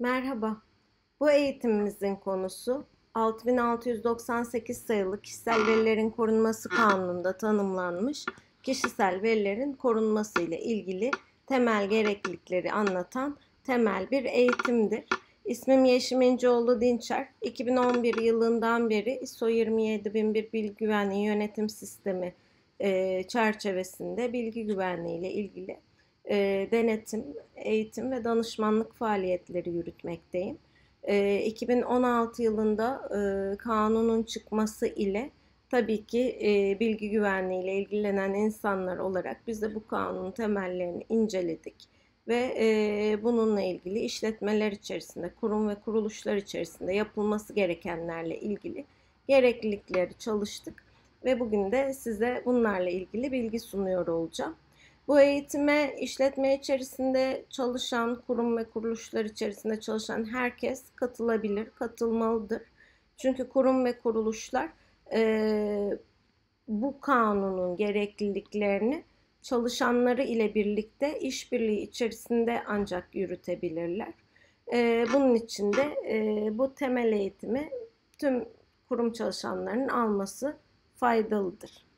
Merhaba. Bu eğitimimizin konusu 6698 sayılı Kişisel Verilerin Korunması Kanunu'nda tanımlanmış kişisel verilerin korunması ile ilgili temel gereklilikleri anlatan temel bir eğitimdir. İsmim Yeşim İnceoğlu Dinçer. 2011 yılından beri ISO 27001 Bilgi Güvenliği Yönetim Sistemi çerçevesinde bilgi güvenliği ile ilgili e, denetim, eğitim ve danışmanlık faaliyetleri yürütmekteyim. E, 2016 yılında e, kanunun çıkması ile tabii ki e, bilgi güvenliği ile ilgilenen insanlar olarak biz de bu kanunun temellerini inceledik ve e, bununla ilgili işletmeler içerisinde, kurum ve kuruluşlar içerisinde yapılması gerekenlerle ilgili gereklilikleri çalıştık ve bugün de size bunlarla ilgili bilgi sunuyor olacağım. Bu eğitime işletme içerisinde çalışan, kurum ve kuruluşlar içerisinde çalışan herkes katılabilir, katılmalıdır. Çünkü kurum ve kuruluşlar e, bu kanunun gerekliliklerini çalışanları ile birlikte işbirliği içerisinde ancak yürütebilirler. E, bunun için de e, bu temel eğitimi tüm kurum çalışanlarının alması faydalıdır.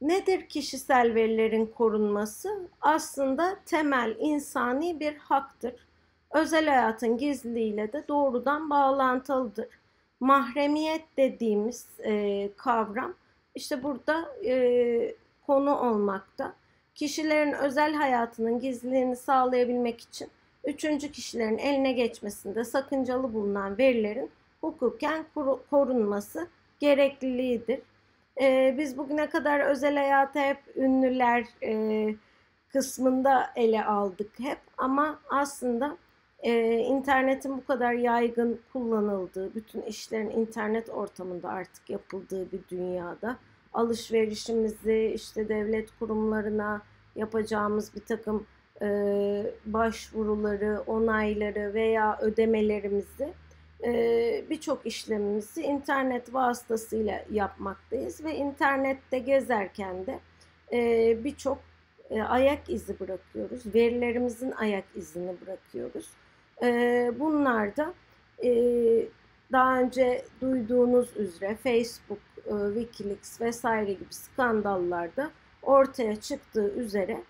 Nedir kişisel verilerin korunması? Aslında temel insani bir haktır. Özel hayatın gizliliğiyle de doğrudan bağlantılıdır. Mahremiyet dediğimiz e, kavram işte burada e, konu olmakta. Kişilerin özel hayatının gizliliğini sağlayabilmek için üçüncü kişilerin eline geçmesinde sakıncalı bulunan verilerin hukuken korunması gerekliliğidir. Ee, biz bugüne kadar özel hayatı hep ünlüler e, kısmında ele aldık hep. Ama aslında e, internetin bu kadar yaygın kullanıldığı, bütün işlerin internet ortamında artık yapıldığı bir dünyada alışverişimizi işte devlet kurumlarına yapacağımız bir takım e, başvuruları, onayları veya ödemelerimizi e, birçok işlemimizi internet vasıtasıyla yapmaktayız ve internette gezerken de e, birçok e, ayak izi bırakıyoruz. Verilerimizin ayak izini bırakıyoruz. E, bunlar da e, daha önce duyduğunuz üzere Facebook, Wikileaks vesaire gibi skandallarda ortaya çıktığı üzere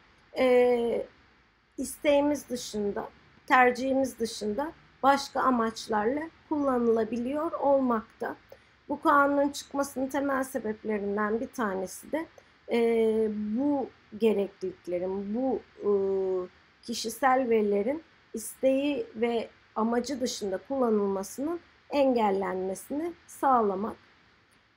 isteğimiz dışında, tercihimiz dışında başka amaçlarla kullanılabiliyor olmakta. Bu kanunun çıkmasının temel sebeplerinden bir tanesi de e, bu gerekliliklerin, bu e, kişisel verilerin isteği ve amacı dışında kullanılmasının engellenmesini sağlamak.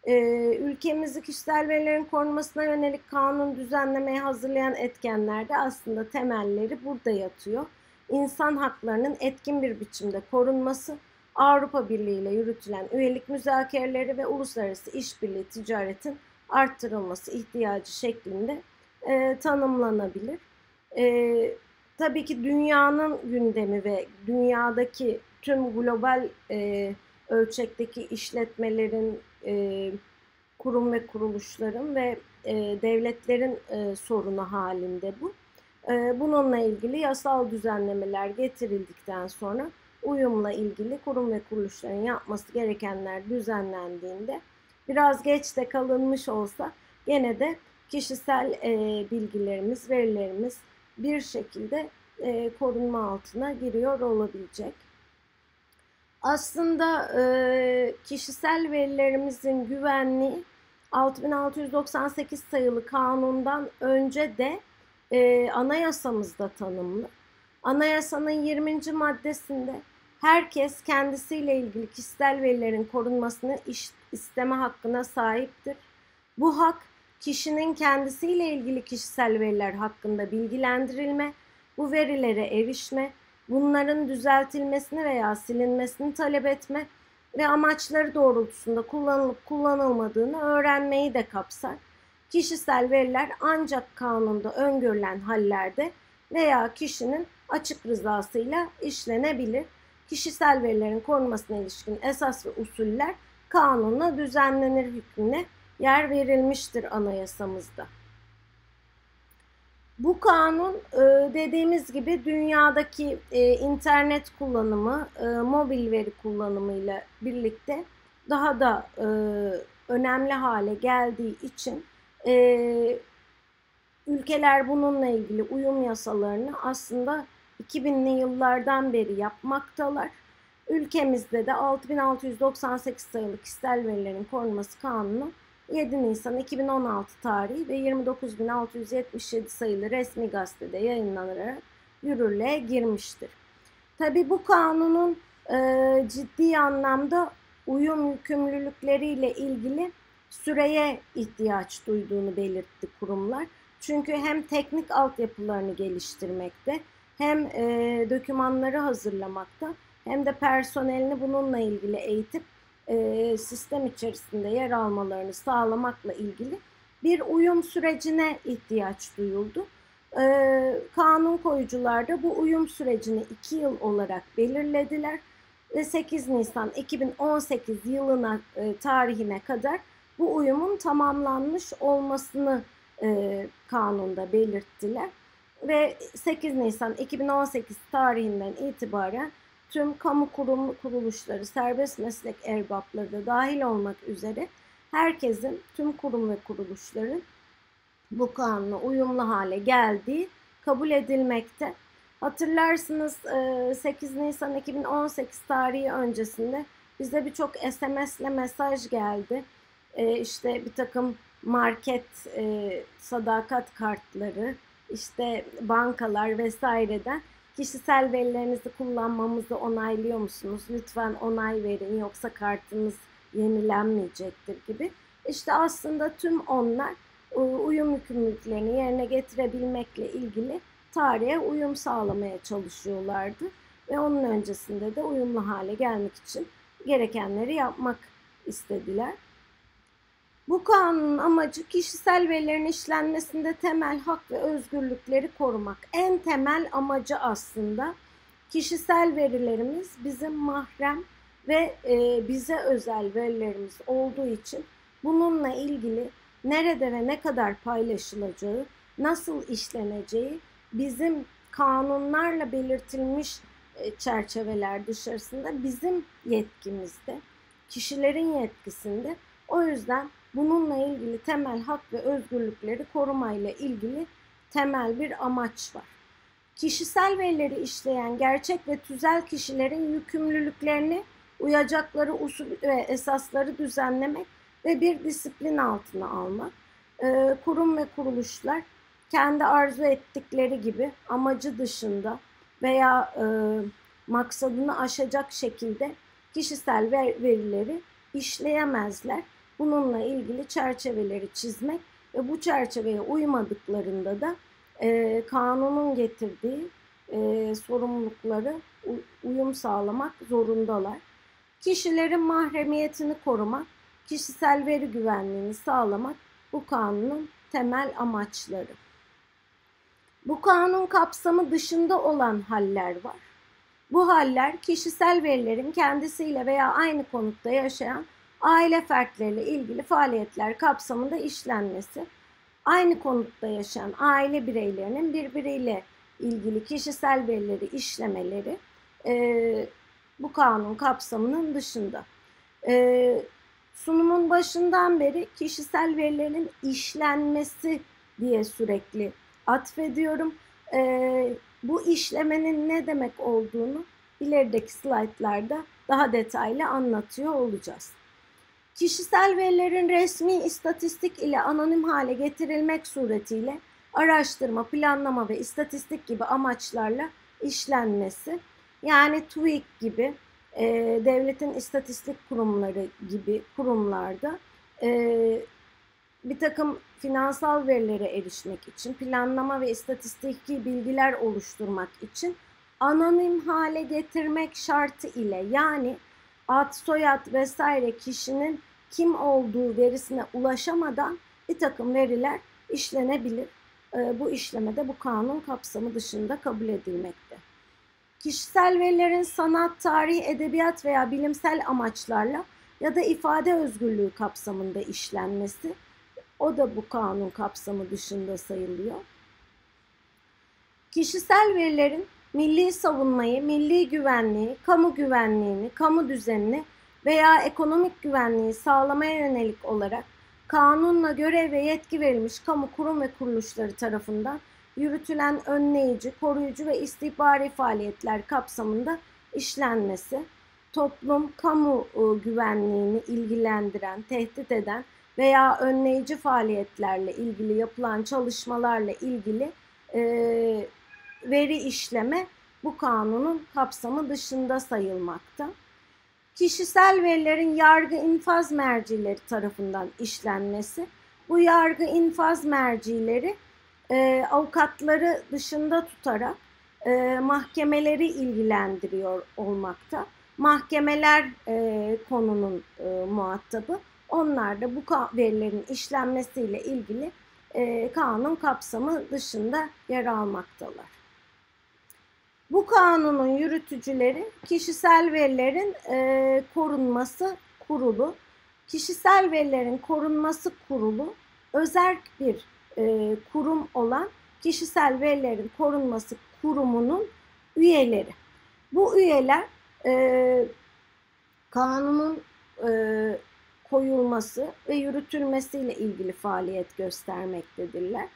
Ee, ülkemizi kişisel verilerin korunmasına yönelik kanun düzenlemeye hazırlayan etkenlerde aslında temelleri burada yatıyor. İnsan haklarının etkin bir biçimde korunması, Avrupa Birliği ile yürütülen üyelik müzakereleri ve uluslararası işbirliği ticaretin arttırılması ihtiyacı şeklinde e, tanımlanabilir. E, tabii ki dünyanın gündemi ve dünyadaki tüm global e, ölçekteki işletmelerin, e, kurum ve kuruluşların ve e, devletlerin e, sorunu halinde bu. E, bununla ilgili yasal düzenlemeler getirildikten sonra uyumla ilgili kurum ve kuruluşların yapması gerekenler düzenlendiğinde biraz geç de kalınmış olsa gene de kişisel e, bilgilerimiz, verilerimiz bir şekilde e, korunma altına giriyor olabilecek. Aslında e, kişisel verilerimizin güvenliği 6698 sayılı kanundan önce de e, anayasamızda tanımlı. Anayasanın 20. maddesinde herkes kendisiyle ilgili kişisel verilerin korunmasını isteme hakkına sahiptir. Bu hak kişinin kendisiyle ilgili kişisel veriler hakkında bilgilendirilme, bu verilere erişme, bunların düzeltilmesini veya silinmesini talep etme ve amaçları doğrultusunda kullanılıp kullanılmadığını öğrenmeyi de kapsar. Kişisel veriler ancak kanunda öngörülen hallerde veya kişinin açık rızasıyla işlenebilir. Kişisel verilerin korunmasına ilişkin esas ve usuller kanunla düzenlenir hükmüne yer verilmiştir anayasamızda. Bu kanun e, dediğimiz gibi dünyadaki e, internet kullanımı, e, mobil veri kullanımıyla birlikte daha da önemli hale geldiği için ülkeler bununla ilgili uyum yasalarını aslında 2000'li yıllardan beri yapmaktalar. Ülkemizde de 6698 sayılı kişisel verilerin korunması kanunu 7 Nisan 2016 tarihi ve 29.677 sayılı resmi gazetede yayınlanarak yürürlüğe girmiştir. Tabi bu kanunun e, ciddi anlamda uyum yükümlülükleriyle ilgili süreye ihtiyaç duyduğunu belirtti kurumlar. Çünkü hem teknik altyapılarını geliştirmekte hem e, dokümanları hazırlamakta hem de personelini bununla ilgili eğitip e, sistem içerisinde yer almalarını sağlamakla ilgili bir uyum sürecine ihtiyaç duyuldu. E, kanun koyucular da bu uyum sürecini 2 yıl olarak belirlediler ve 8 Nisan 2018 yılına e, tarihine kadar bu uyumun tamamlanmış olmasını e, kanunda belirttiler ve 8 Nisan 2018 tarihinden itibaren tüm kamu kurum kuruluşları, serbest meslek erbapları da dahil olmak üzere herkesin, tüm kurum ve kuruluşların bu kanuna uyumlu hale geldiği kabul edilmekte. Hatırlarsınız 8 Nisan 2018 tarihi öncesinde bize birçok SMS ile mesaj geldi. İşte bir takım market sadakat kartları, işte bankalar vesaireden Kişisel verilerinizi kullanmamızı onaylıyor musunuz? Lütfen onay verin yoksa kartınız yenilenmeyecektir gibi. İşte aslında tüm onlar uyum yükümlülüklerini yerine getirebilmekle ilgili tarihe uyum sağlamaya çalışıyorlardı. Ve onun öncesinde de uyumlu hale gelmek için gerekenleri yapmak istediler. Bu kanunun amacı kişisel verilerin işlenmesinde temel hak ve özgürlükleri korumak. En temel amacı aslında kişisel verilerimiz bizim mahrem ve e, bize özel verilerimiz olduğu için bununla ilgili nerede ve ne kadar paylaşılacağı, nasıl işleneceği bizim kanunlarla belirtilmiş e, çerçeveler dışarısında bizim yetkimizde, kişilerin yetkisinde. O yüzden Bununla ilgili temel hak ve özgürlükleri korumayla ilgili temel bir amaç var. Kişisel verileri işleyen gerçek ve tüzel kişilerin yükümlülüklerini uyacakları usul ve esasları düzenlemek ve bir disiplin altına almak. Ee, kurum ve kuruluşlar kendi arzu ettikleri gibi amacı dışında veya e, maksadını aşacak şekilde kişisel verileri işleyemezler bununla ilgili çerçeveleri çizmek ve bu çerçeveye uymadıklarında da e, kanunun getirdiği e, sorumlulukları uyum sağlamak zorundalar. Kişilerin mahremiyetini korumak, kişisel veri güvenliğini sağlamak bu kanunun temel amaçları. Bu kanun kapsamı dışında olan haller var. Bu haller kişisel verilerin kendisiyle veya aynı konutta yaşayan aile fertleriyle ilgili faaliyetler kapsamında işlenmesi, aynı konutta yaşayan aile bireylerinin birbiriyle ilgili kişisel verileri işlemeleri e, bu kanun kapsamının dışında. E, sunumun başından beri kişisel verilerin işlenmesi diye sürekli atfediyorum. E, bu işlemenin ne demek olduğunu ilerideki slaytlarda daha detaylı anlatıyor olacağız. Kişisel verilerin resmi istatistik ile anonim hale getirilmek suretiyle araştırma, planlama ve istatistik gibi amaçlarla işlenmesi yani TÜİK gibi e, devletin istatistik kurumları gibi kurumlarda e, bir takım finansal verilere erişmek için, planlama ve istatistiki bilgiler oluşturmak için anonim hale getirmek şartı ile yani ad, soyad vesaire kişinin kim olduğu verisine ulaşamadan bir takım veriler işlenebilir. Ee, bu işlemede bu kanun kapsamı dışında kabul edilmekte. Kişisel verilerin sanat, tarih, edebiyat veya bilimsel amaçlarla ya da ifade özgürlüğü kapsamında işlenmesi o da bu kanun kapsamı dışında sayılıyor. Kişisel verilerin milli savunmayı, milli güvenliği, kamu güvenliğini, kamu düzenini veya ekonomik güvenliği sağlamaya yönelik olarak kanunla görev ve yetki verilmiş kamu kurum ve kuruluşları tarafından yürütülen önleyici, koruyucu ve istihbari faaliyetler kapsamında işlenmesi, toplum kamu ıı, güvenliğini ilgilendiren, tehdit eden veya önleyici faaliyetlerle ilgili yapılan çalışmalarla ilgili e, veri işleme bu kanunun kapsamı dışında sayılmakta. Kişisel verilerin yargı infaz mercileri tarafından işlenmesi, bu yargı infaz mercileri e, avukatları dışında tutarak e, mahkemeleri ilgilendiriyor olmakta. Mahkemeler e, konunun e, muhatabı. Onlar da bu verilerin işlenmesiyle ilgili e, kanun kapsamı dışında yer almaktalar. Bu kanunun yürütücüleri kişisel verilerin e, korunması kurulu. Kişisel verilerin korunması kurulu özel bir e, kurum olan kişisel verilerin korunması kurumunun üyeleri. Bu üyeler e, kanunun e, koyulması ve yürütülmesiyle ilgili faaliyet göstermektedirler.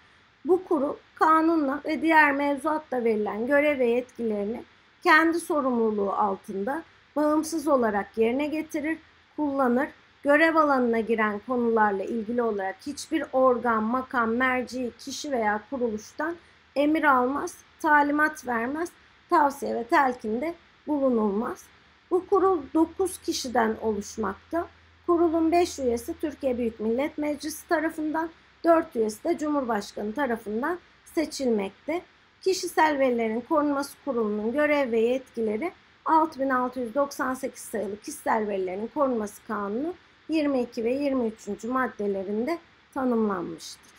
Bu kurul kanunla ve diğer mevzuatla verilen görev ve yetkilerini kendi sorumluluğu altında bağımsız olarak yerine getirir, kullanır. Görev alanına giren konularla ilgili olarak hiçbir organ, makam, merci, kişi veya kuruluştan emir almaz, talimat vermez, tavsiye ve telkinde bulunulmaz. Bu kurul 9 kişiden oluşmakta. Kurulun 5 üyesi Türkiye Büyük Millet Meclisi tarafından, 4 üyesi de Cumhurbaşkanı tarafından seçilmekte. Kişisel verilerin korunması kurulunun görev ve yetkileri 6698 sayılı kişisel verilerin korunması kanunu 22 ve 23. maddelerinde tanımlanmıştır.